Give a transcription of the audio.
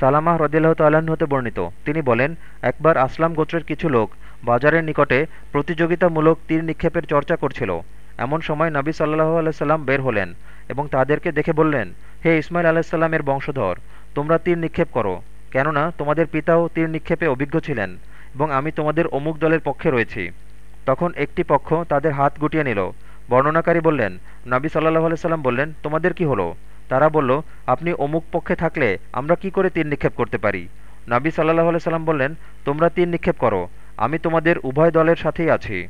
সালামাহ রদিল্লাহ হতে বর্ণিত। তিনি বলেন, একবার আসলাম গোত্রের কিছু লোক, বাজারের নিকটে প্রতিযোগিতামূলক তীর নিক্ষেপের চর্চা করছিল। এমন সময় নবী সাল্লাহ আলাইসাল্লাম বের হলেন এবং তাদেরকে দেখে বললেন, হে ইসমাইল আলাহিসাল্লামের বংশধর, তোমরা তীর নিক্ষেপ করো, কেননা তোমাদের পিতাও তীর নিক্ষেপে অভিজ্ঞ ছিলেন এবং আমি তোমাদের অমুক দলের পক্ষে রয়েছি। তখন একটি পক্ষ তাদের হাত গুটিয়ে নিল। বর্ণনাকারী বললেন, নবী সাল্লাহ আলাইসাল্লাম বললেন, তোমাদের কি হলো? তারা বলল, আপনি অমুক পক্ষে থাকলে আমরা কি করে তীর নিক্ষেপ করতে পারি? নাবি সাল্লাহ সাল্লাম বললেন, তোমরা তীর নিক্ষেপ করো, আমি তোমাদের উভয় দলের সাথেই আছি।